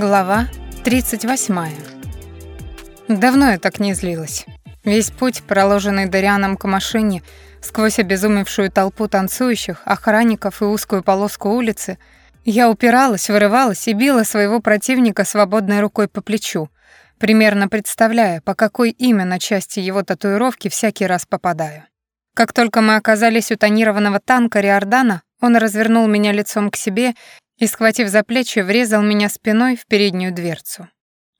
Глава 38. Давно я так не злилась. Весь путь, проложенный Дарианом к машине, сквозь обезумевшую толпу танцующих, охранников и узкую полоску улицы, я упиралась, вырывалась и била своего противника свободной рукой по плечу, примерно представляя, по какой именно части его татуировки всякий раз попадаю. Как только мы оказались у тонированного танка Риордана, он развернул меня лицом к себе и, схватив за плечи, врезал меня спиной в переднюю дверцу.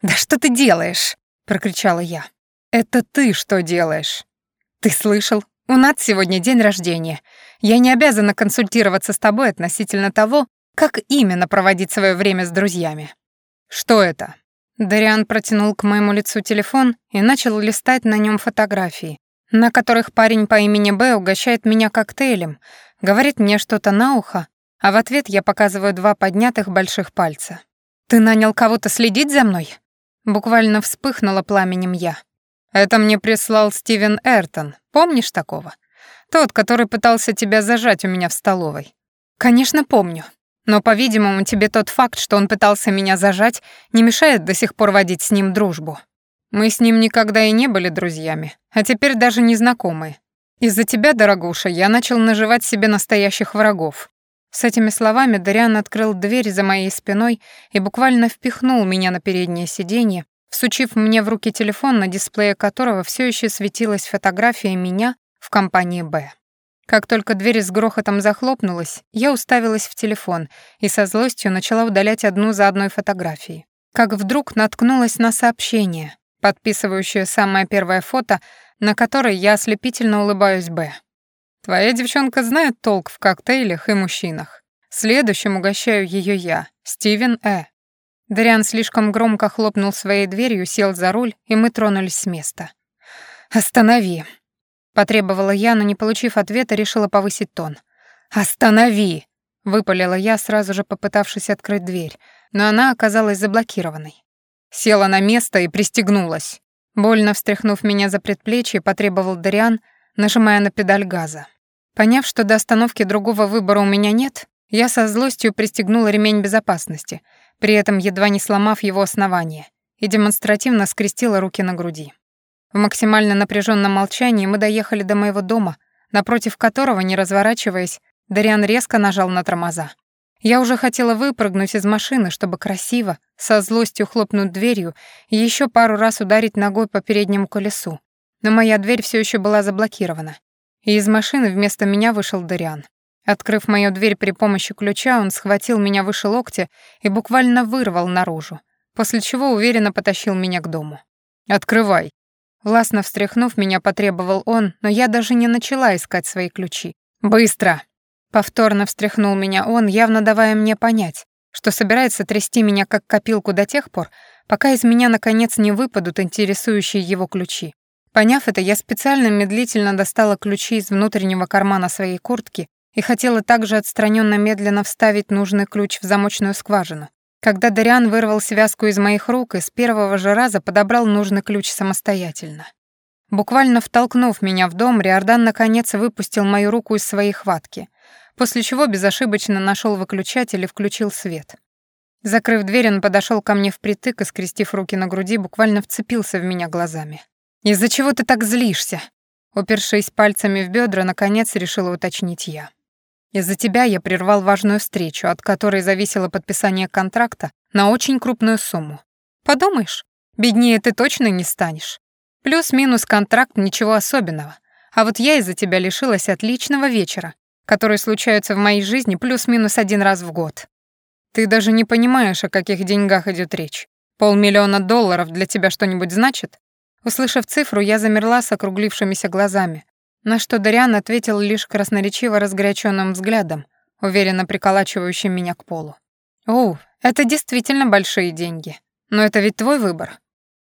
«Да что ты делаешь?» — прокричала я. «Это ты что делаешь?» «Ты слышал? У Над сегодня день рождения. Я не обязана консультироваться с тобой относительно того, как именно проводить свое время с друзьями». «Что это?» Дариан протянул к моему лицу телефон и начал листать на нем фотографии, на которых парень по имени Б угощает меня коктейлем, говорит мне что-то на ухо, а в ответ я показываю два поднятых больших пальца. «Ты нанял кого-то следить за мной?» Буквально вспыхнула пламенем я. «Это мне прислал Стивен Эртон. Помнишь такого? Тот, который пытался тебя зажать у меня в столовой». «Конечно, помню. Но, по-видимому, тебе тот факт, что он пытался меня зажать, не мешает до сих пор водить с ним дружбу. Мы с ним никогда и не были друзьями, а теперь даже не знакомые. Из-за тебя, дорогуша, я начал наживать себе настоящих врагов. С этими словами Дариан открыл дверь за моей спиной и буквально впихнул меня на переднее сиденье, всучив мне в руки телефон, на дисплее которого все еще светилась фотография меня в компании «Б». Как только дверь с грохотом захлопнулась, я уставилась в телефон и со злостью начала удалять одну за одной фотографии. Как вдруг наткнулась на сообщение, подписывающее самое первое фото, на которое я ослепительно улыбаюсь «Б». Твоя девчонка знает толк в коктейлях и мужчинах. Следующим угощаю ее я, Стивен Э. Дариан слишком громко хлопнул своей дверью, сел за руль, и мы тронулись с места. «Останови!» — потребовала я, но, не получив ответа, решила повысить тон. «Останови!» — выпалила я, сразу же попытавшись открыть дверь, но она оказалась заблокированной. Села на место и пристегнулась. Больно встряхнув меня за предплечье, потребовал Дариан, нажимая на педаль газа. Поняв, что до остановки другого выбора у меня нет, я со злостью пристегнула ремень безопасности, при этом едва не сломав его основание, и демонстративно скрестила руки на груди. В максимально напряженном молчании мы доехали до моего дома, напротив которого, не разворачиваясь, Дариан резко нажал на тормоза. Я уже хотела выпрыгнуть из машины, чтобы красиво, со злостью хлопнуть дверью и еще пару раз ударить ногой по переднему колесу, но моя дверь все еще была заблокирована. И из машины вместо меня вышел Дариан. Открыв мою дверь при помощи ключа, он схватил меня выше локтя и буквально вырвал наружу, после чего уверенно потащил меня к дому. «Открывай!» Властно встряхнув, меня потребовал он, но я даже не начала искать свои ключи. «Быстро!» Повторно встряхнул меня он, явно давая мне понять, что собирается трясти меня как копилку до тех пор, пока из меня наконец не выпадут интересующие его ключи. Поняв это, я специально медлительно достала ключи из внутреннего кармана своей куртки и хотела также отстраненно медленно вставить нужный ключ в замочную скважину. Когда Дариан вырвал связку из моих рук и с первого же раза подобрал нужный ключ самостоятельно. Буквально втолкнув меня в дом, Риордан наконец выпустил мою руку из своей хватки, после чего безошибочно нашел выключатель и включил свет. Закрыв дверь, он подошел ко мне впритык и, скрестив руки на груди, буквально вцепился в меня глазами. «Из-за чего ты так злишься?» Упершись пальцами в бедра, наконец решила уточнить я. «Из-за тебя я прервал важную встречу, от которой зависело подписание контракта на очень крупную сумму. Подумаешь, беднее ты точно не станешь. Плюс-минус контракт ничего особенного. А вот я из-за тебя лишилась отличного вечера, который случается в моей жизни плюс-минус один раз в год. Ты даже не понимаешь, о каких деньгах идет речь. Полмиллиона долларов для тебя что-нибудь значит? Услышав цифру, я замерла с округлившимися глазами, на что Дариан ответил лишь красноречиво разгоряченным взглядом, уверенно приколачивающим меня к полу. «О, это действительно большие деньги. Но это ведь твой выбор?»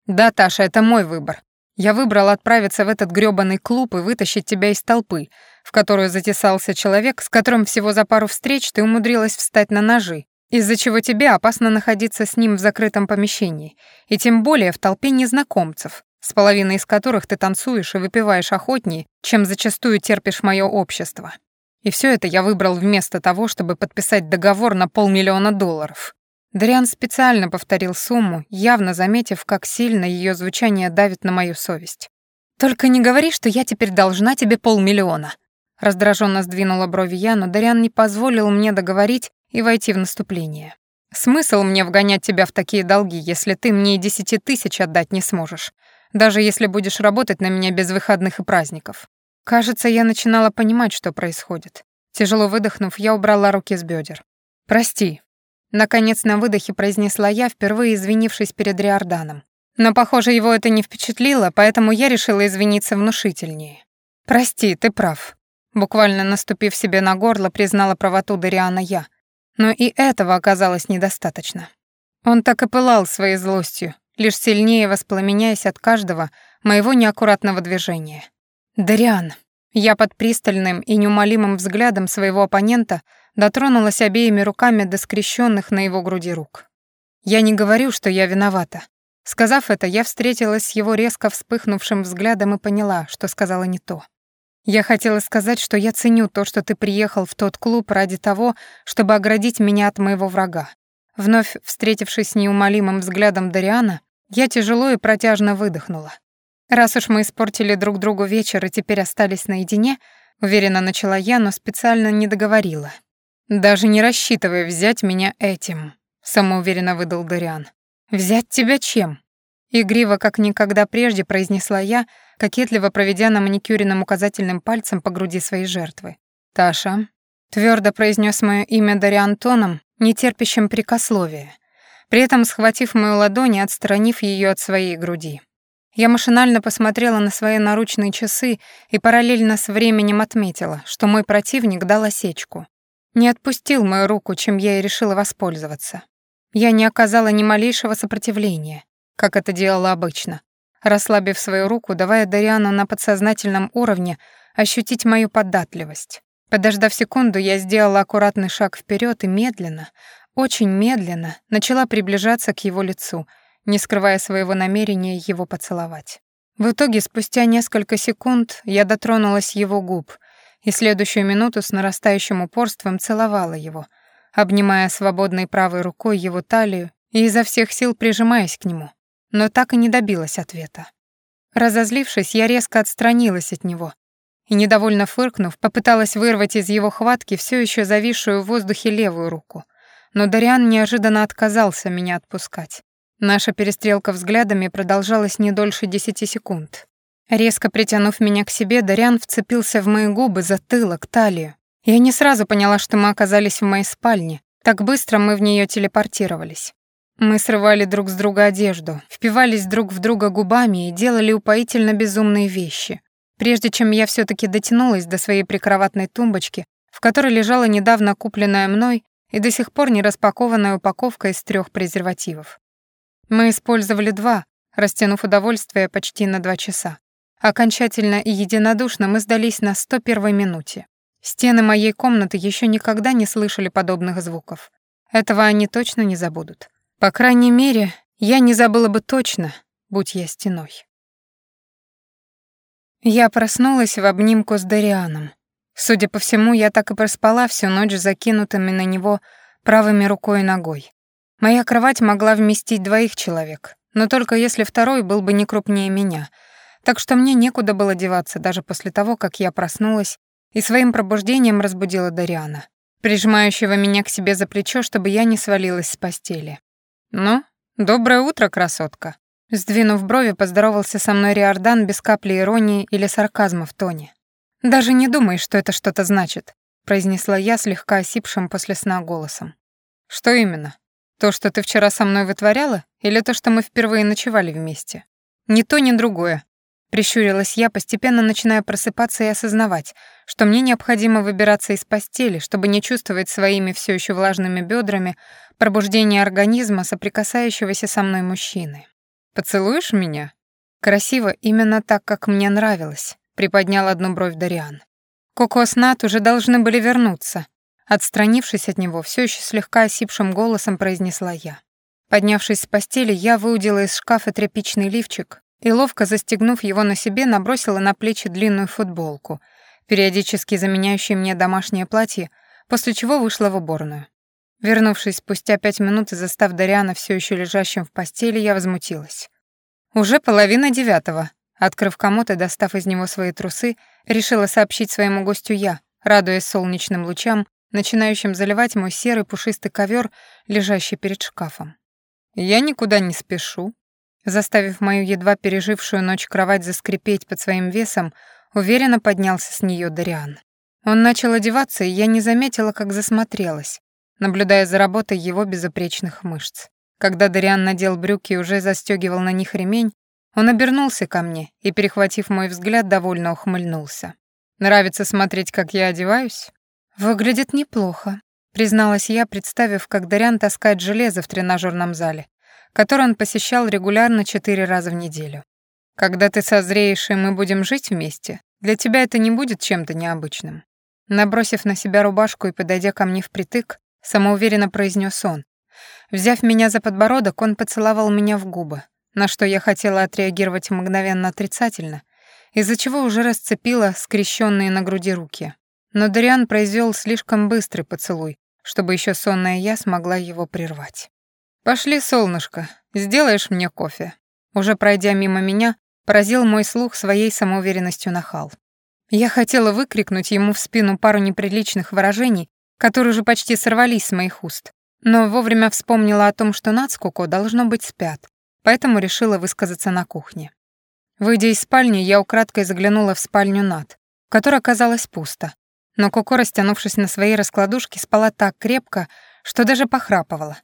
«Да, Таша, это мой выбор. Я выбрал отправиться в этот грёбаный клуб и вытащить тебя из толпы, в которую затесался человек, с которым всего за пару встреч ты умудрилась встать на ножи, из-за чего тебе опасно находиться с ним в закрытом помещении, и тем более в толпе незнакомцев, с половиной из которых ты танцуешь и выпиваешь охотнее, чем зачастую терпишь мое общество. И все это я выбрал вместо того, чтобы подписать договор на полмиллиона долларов. Дариан специально повторил сумму, явно заметив, как сильно ее звучание давит на мою совесть. «Только не говори, что я теперь должна тебе полмиллиона». Раздраженно сдвинула брови я, но Дариан не позволил мне договорить и войти в наступление. «Смысл мне вгонять тебя в такие долги, если ты мне и десяти тысяч отдать не сможешь, даже если будешь работать на меня без выходных и праздников?» Кажется, я начинала понимать, что происходит. Тяжело выдохнув, я убрала руки с бедер. «Прости», — наконец на выдохе произнесла я, впервые извинившись перед Риорданом. Но, похоже, его это не впечатлило, поэтому я решила извиниться внушительнее. «Прости, ты прав». Буквально наступив себе на горло, признала правоту Дариана я. Но и этого оказалось недостаточно. Он так и пылал своей злостью, лишь сильнее воспламеняясь от каждого моего неаккуратного движения. «Дариан». Я под пристальным и неумолимым взглядом своего оппонента дотронулась обеими руками до скрещенных на его груди рук. «Я не говорю, что я виновата. Сказав это, я встретилась с его резко вспыхнувшим взглядом и поняла, что сказала не то. Я хотела сказать, что я ценю то, что ты приехал в тот клуб ради того, чтобы оградить меня от моего врага. Вновь встретившись с неумолимым взглядом Дариана, я тяжело и протяжно выдохнула. Раз уж мы испортили друг другу вечер и теперь остались наедине, уверенно начала я, но специально не договорила. Даже не рассчитывая взять меня этим, самоуверенно выдал Дариан. «Взять тебя чем?» Игриво, как никогда прежде, произнесла я, кокетливо проведя на маникюренным указательным пальцем по груди своей жертвы. «Таша», — твердо произнес мое имя Дариан тоном, нетерпящим прикословия, при этом схватив мою ладонь и отстранив ее от своей груди. Я машинально посмотрела на свои наручные часы и параллельно с временем отметила, что мой противник дал осечку. Не отпустил мою руку, чем я и решила воспользоваться. Я не оказала ни малейшего сопротивления, как это делала обычно, расслабив свою руку, давая Дариану на подсознательном уровне ощутить мою податливость. Подождав секунду, я сделала аккуратный шаг вперед и медленно, очень медленно начала приближаться к его лицу, не скрывая своего намерения его поцеловать. В итоге, спустя несколько секунд, я дотронулась его губ и следующую минуту с нарастающим упорством целовала его — обнимая свободной правой рукой его талию и изо всех сил прижимаясь к нему, но так и не добилась ответа. Разозлившись, я резко отстранилась от него и, недовольно фыркнув, попыталась вырвать из его хватки все еще зависшую в воздухе левую руку, но Дариан неожиданно отказался меня отпускать. Наша перестрелка взглядами продолжалась не дольше десяти секунд. Резко притянув меня к себе, Дариан вцепился в мои губы, затылок, талию, я не сразу поняла, что мы оказались в моей спальне. Так быстро мы в нее телепортировались. Мы срывали друг с друга одежду, впивались друг в друга губами и делали упоительно безумные вещи. Прежде чем я все таки дотянулась до своей прикроватной тумбочки, в которой лежала недавно купленная мной и до сих пор не распакованная упаковка из трех презервативов. Мы использовали два, растянув удовольствие почти на два часа. Окончательно и единодушно мы сдались на 101 минуте. Стены моей комнаты еще никогда не слышали подобных звуков. Этого они точно не забудут. По крайней мере, я не забыла бы точно, будь я стеной. Я проснулась в обнимку с Дарианом. Судя по всему, я так и проспала всю ночь закинутыми на него правыми рукой и ногой. Моя кровать могла вместить двоих человек, но только если второй был бы не крупнее меня, так что мне некуда было деваться даже после того, как я проснулась и своим пробуждением разбудила Дариана, прижимающего меня к себе за плечо, чтобы я не свалилась с постели. «Ну, доброе утро, красотка!» Сдвинув брови, поздоровался со мной Риордан без капли иронии или сарказма в тоне. «Даже не думай, что это что-то значит», произнесла я слегка осипшим после сна голосом. «Что именно? То, что ты вчера со мной вытворяла, или то, что мы впервые ночевали вместе?» «Ни то, ни другое», Прищурилась я, постепенно начиная просыпаться и осознавать, что мне необходимо выбираться из постели, чтобы не чувствовать своими все еще влажными бедрами пробуждение организма, соприкасающегося со мной мужчины. «Поцелуешь меня?» Красиво, именно так, как мне нравилось, приподнял одну бровь Дариан. Коко с Нат уже должны были вернуться. Отстранившись от него, все еще слегка осипшим голосом произнесла я. Поднявшись с постели, я выудила из шкафа тряпичный лифчик, и, ловко застегнув его на себе, набросила на плечи длинную футболку, периодически заменяющую мне домашнее платье, после чего вышла в уборную. Вернувшись спустя пять минут и застав Дариана все еще лежащим в постели, я возмутилась. Уже половина девятого. Открыв комод и достав из него свои трусы, решила сообщить своему гостю я, радуясь солнечным лучам, начинающим заливать мой серый пушистый ковер, лежащий перед шкафом. «Я никуда не спешу», заставив мою едва пережившую ночь кровать заскрипеть под своим весом, уверенно поднялся с нее Дариан. Он начал одеваться, и я не заметила, как засмотрелась, наблюдая за работой его безупречных мышц. Когда Дариан надел брюки и уже застегивал на них ремень, он обернулся ко мне и, перехватив мой взгляд, довольно ухмыльнулся. «Нравится смотреть, как я одеваюсь?» «Выглядит неплохо», — призналась я, представив, как Дариан таскает железо в тренажерном зале, который он посещал регулярно четыре раза в неделю. «Когда ты созреешь, и мы будем жить вместе, для тебя это не будет чем-то необычным». Набросив на себя рубашку и подойдя ко мне впритык, самоуверенно произнес он. Взяв меня за подбородок, он поцеловал меня в губы, на что я хотела отреагировать мгновенно отрицательно, из-за чего уже расцепила скрещенные на груди руки. Но Дариан произвел слишком быстрый поцелуй, чтобы еще сонная я смогла его прервать. «Пошли, солнышко, сделаешь мне кофе». Уже пройдя мимо меня, поразил мой слух своей самоуверенностью нахал. Я хотела выкрикнуть ему в спину пару неприличных выражений, которые уже почти сорвались с моих уст. Но вовремя вспомнила о том, что Коко должно быть спят, поэтому решила высказаться на кухне. Выйдя из спальни, я украдкой заглянула в спальню Над, которая оказалась пусто. Но Коко, растянувшись на своей раскладушке, спала так крепко, что даже похрапывала.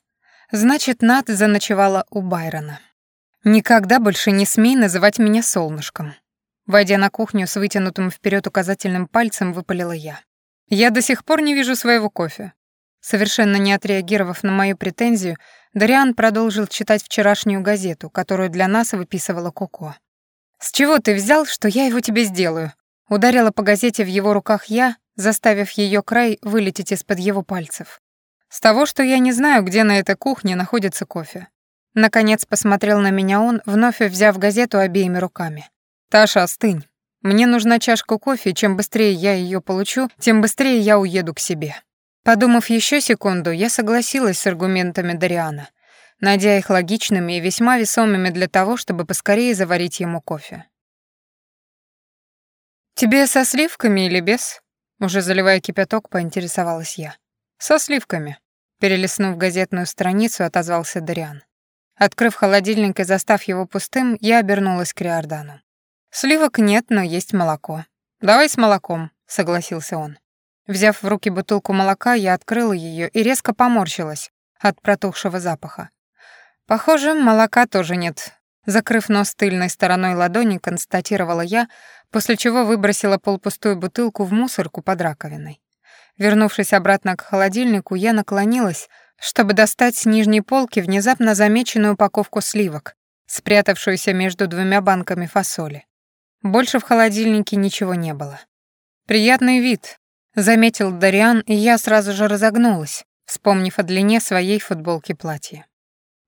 Значит, Над заночевала у Байрона. «Никогда больше не смей называть меня солнышком». Войдя на кухню с вытянутым вперед указательным пальцем, выпалила я. Я до сих пор не вижу своего кофе. Совершенно не отреагировав на мою претензию, Дариан продолжил читать вчерашнюю газету, которую для нас выписывала Коко. «С чего ты взял, что я его тебе сделаю?» Ударила по газете в его руках я, заставив ее край вылететь из-под его пальцев. «С того, что я не знаю, где на этой кухне находится кофе». Наконец посмотрел на меня он, вновь взяв газету обеими руками. «Таша, остынь. Мне нужна чашка кофе, чем быстрее я ее получу, тем быстрее я уеду к себе. Подумав еще секунду, я согласилась с аргументами Дариана, найдя их логичными и весьма весомыми для того, чтобы поскорее заварить ему кофе. «Тебе со сливками или без?» Уже заливая кипяток, поинтересовалась я. «Со сливками», — перелистнув газетную страницу, отозвался Дариан. Открыв холодильник и застав его пустым, я обернулась к Риордану. «Сливок нет, но есть молоко». «Давай с молоком», — согласился он. Взяв в руки бутылку молока, я открыла ее и резко поморщилась от протухшего запаха. «Похоже, молока тоже нет», — закрыв нос тыльной стороной ладони, констатировала я, после чего выбросила полпустую бутылку в мусорку под раковиной. Вернувшись обратно к холодильнику, я наклонилась, чтобы достать с нижней полки внезапно замеченную упаковку сливок, спрятавшуюся между двумя банками фасоли. Больше в холодильнике ничего не было. «Приятный вид», — заметил Дариан, и я сразу же разогнулась, вспомнив о длине своей футболки платья.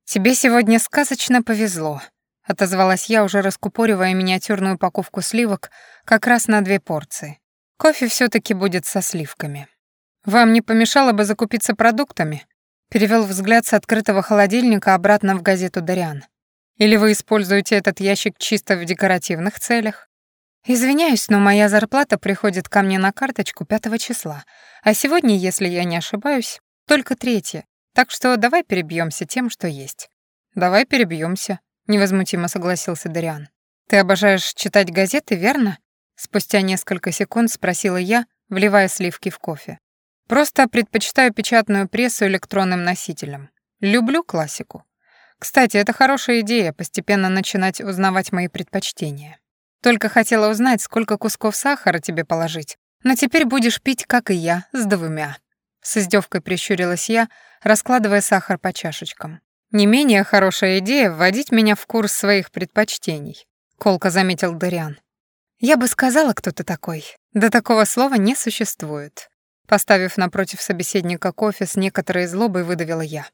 «Тебе сегодня сказочно повезло», — отозвалась я, уже раскупоривая миниатюрную упаковку сливок как раз на две порции. «Кофе все таки будет со сливками». «Вам не помешало бы закупиться продуктами?» Перевел взгляд с открытого холодильника обратно в газету Дариан. Или вы используете этот ящик чисто в декоративных целях? Извиняюсь, но моя зарплата приходит ко мне на карточку пятого числа, а сегодня, если я не ошибаюсь, только третье. Так что давай перебьемся тем, что есть. Давай перебьемся, невозмутимо согласился Дариан. Ты обожаешь читать газеты, верно? Спустя несколько секунд спросила я, вливая сливки в кофе. Просто предпочитаю печатную прессу электронным носителем. Люблю классику. Кстати, это хорошая идея постепенно начинать узнавать мои предпочтения. Только хотела узнать, сколько кусков сахара тебе положить. Но теперь будешь пить, как и я, с двумя. С издевкой прищурилась я, раскладывая сахар по чашечкам. Не менее хорошая идея вводить меня в курс своих предпочтений, колко заметил Дариан. Я бы сказала, кто ты такой. Да такого слова не существует. Поставив напротив собеседника кофе с некоторой злобой, выдавила я.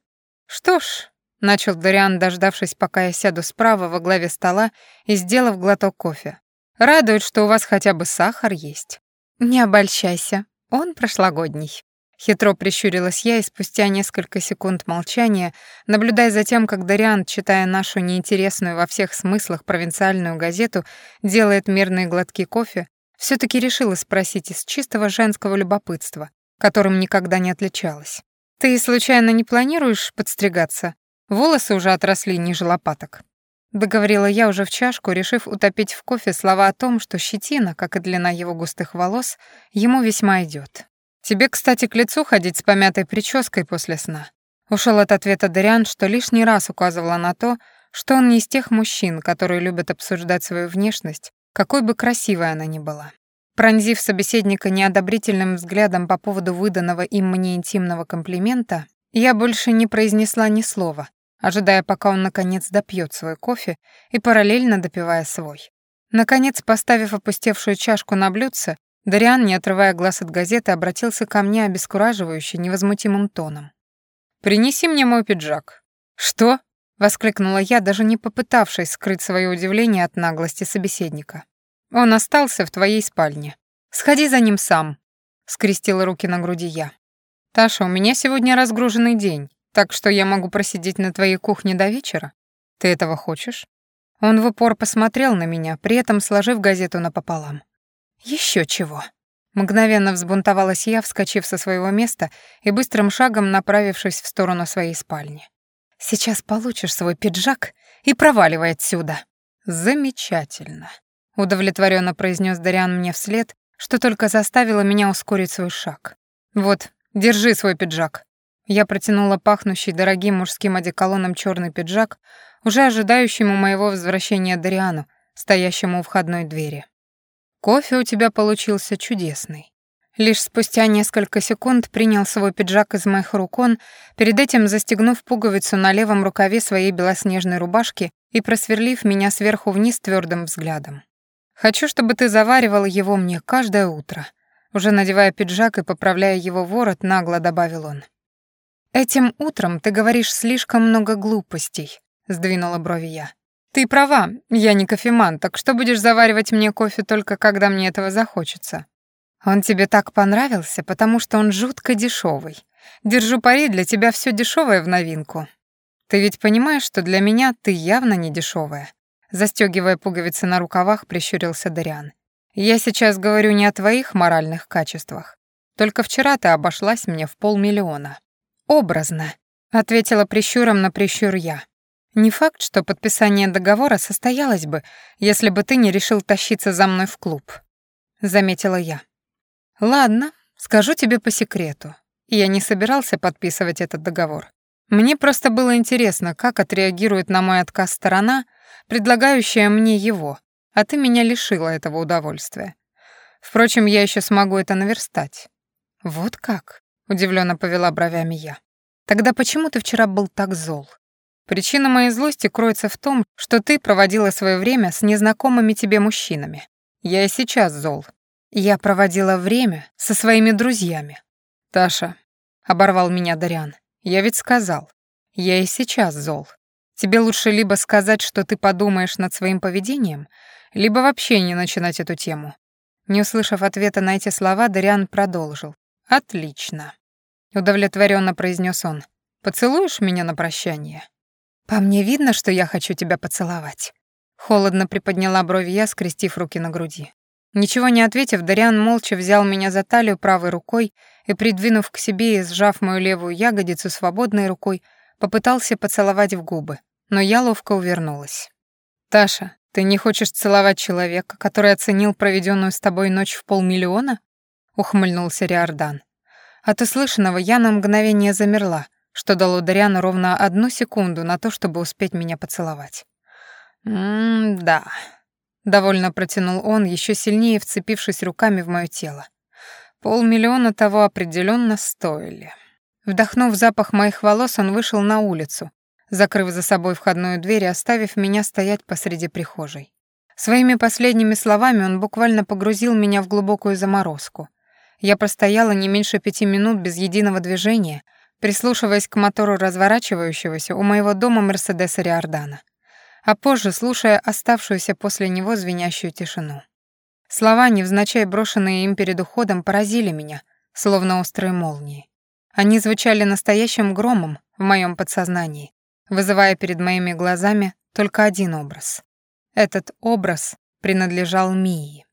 Что ж, Начал Дориан, дождавшись, пока я сяду справа во главе стола и сделав глоток кофе. «Радует, что у вас хотя бы сахар есть». «Не обольщайся, он прошлогодний». Хитро прищурилась я, и спустя несколько секунд молчания, наблюдая за тем, как Дариан, читая нашу неинтересную во всех смыслах провинциальную газету, делает мирные глотки кофе, все таки решила спросить из чистого женского любопытства, которым никогда не отличалась. «Ты случайно не планируешь подстригаться? Волосы уже отросли ниже лопаток». Договорила я уже в чашку, решив утопить в кофе слова о том, что щетина, как и длина его густых волос, ему весьма идет. Тебе, кстати, к лицу ходить с помятой прической после сна. Ушел от ответа Дариан, что лишний раз указывала на то, что он не из тех мужчин, которые любят обсуждать свою внешность, какой бы красивой она ни была. Пронзив собеседника неодобрительным взглядом по поводу выданного им мне интимного комплимента, я больше не произнесла ни слова, ожидая, пока он наконец допьет свой кофе и параллельно допивая свой. Наконец, поставив опустевшую чашку на блюдце, Дариан, не отрывая глаз от газеты, обратился ко мне обескураживающе невозмутимым тоном. «Принеси мне мой пиджак». «Что?» — воскликнула я, даже не попытавшись скрыть свое удивление от наглости собеседника. «Он остался в твоей спальне. Сходи за ним сам», — скрестила руки на груди я. «Таша, у меня сегодня разгруженный день, так что я могу просидеть на твоей кухне до вечера. Ты этого хочешь?» Он в упор посмотрел на меня, при этом сложив газету напополам. Еще чего. Мгновенно взбунтовалась я, вскочив со своего места и быстрым шагом направившись в сторону своей спальни. «Сейчас получишь свой пиджак и проваливай отсюда». «Замечательно», — удовлетворенно произнес Дариан мне вслед, что только заставило меня ускорить свой шаг. «Вот, держи свой пиджак». Я протянула пахнущий дорогим мужским одеколоном черный пиджак, уже ожидающему моего возвращения Дариану, стоящему у входной двери. Кофе у тебя получился чудесный. Лишь спустя несколько секунд принял свой пиджак из моих рук он, перед этим застегнув пуговицу на левом рукаве своей белоснежной рубашки и просверлив меня сверху вниз твердым взглядом. «Хочу, чтобы ты заваривал его мне каждое утро». Уже надевая пиджак и поправляя его ворот, нагло добавил он. «Этим утром ты говоришь слишком много глупостей», — сдвинула брови я. «Ты права, я не кофеман, так что будешь заваривать мне кофе только когда мне этого захочется?» «Он тебе так понравился, потому что он жутко дешевый. Держу пари, для тебя все дешевое в новинку. Ты ведь понимаешь, что для меня ты явно не дешевая. Застегивая пуговицы на рукавах, прищурился Дариан. «Я сейчас говорю не о твоих моральных качествах. Только вчера ты обошлась мне в полмиллиона». «Образно», — ответила прищуром на прищур я. Не факт, что подписание договора состоялось бы, если бы ты не решил тащиться за мной в клуб, заметила я. Ладно, скажу тебе по секрету. Я не собирался подписывать этот договор. Мне просто было интересно, как отреагирует на мой отказ сторона, предлагающая мне его, а ты меня лишила этого удовольствия. Впрочем, я еще смогу это наверстать. Вот как? Удивленно повела бровями я. Тогда почему ты вчера был так зол? Причина моей злости кроется в том, что ты проводила свое время с незнакомыми тебе мужчинами. Я и сейчас зол. Я проводила время со своими друзьями. Таша, оборвал меня Дариан. Я ведь сказал, я и сейчас зол. Тебе лучше либо сказать, что ты подумаешь над своим поведением, либо вообще не начинать эту тему. Не услышав ответа на эти слова, Дариан продолжил. Отлично, удовлетворенно произнес он. Поцелуешь меня на прощание? «По мне видно, что я хочу тебя поцеловать». Холодно приподняла брови я, скрестив руки на груди. Ничего не ответив, Дариан молча взял меня за талию правой рукой и, придвинув к себе и сжав мою левую ягодицу свободной рукой, попытался поцеловать в губы, но я ловко увернулась. «Таша, ты не хочешь целовать человека, который оценил проведенную с тобой ночь в полмиллиона?» — ухмыльнулся Риордан. От услышанного я на мгновение замерла, что дало Дариану ровно одну секунду на то, чтобы успеть меня поцеловать. «М-да», — довольно протянул он, еще сильнее вцепившись руками в мое тело. Полмиллиона того определенно стоили. Вдохнув запах моих волос, он вышел на улицу, закрыв за собой входную дверь и оставив меня стоять посреди прихожей. Своими последними словами он буквально погрузил меня в глубокую заморозку. Я простояла не меньше пяти минут без единого движения — прислушиваясь к мотору разворачивающегося у моего дома Мерседеса Риордана, а позже слушая оставшуюся после него звенящую тишину. Слова, невзначай брошенные им перед уходом, поразили меня, словно острые молнии. Они звучали настоящим громом в моем подсознании, вызывая перед моими глазами только один образ. Этот образ принадлежал Мии.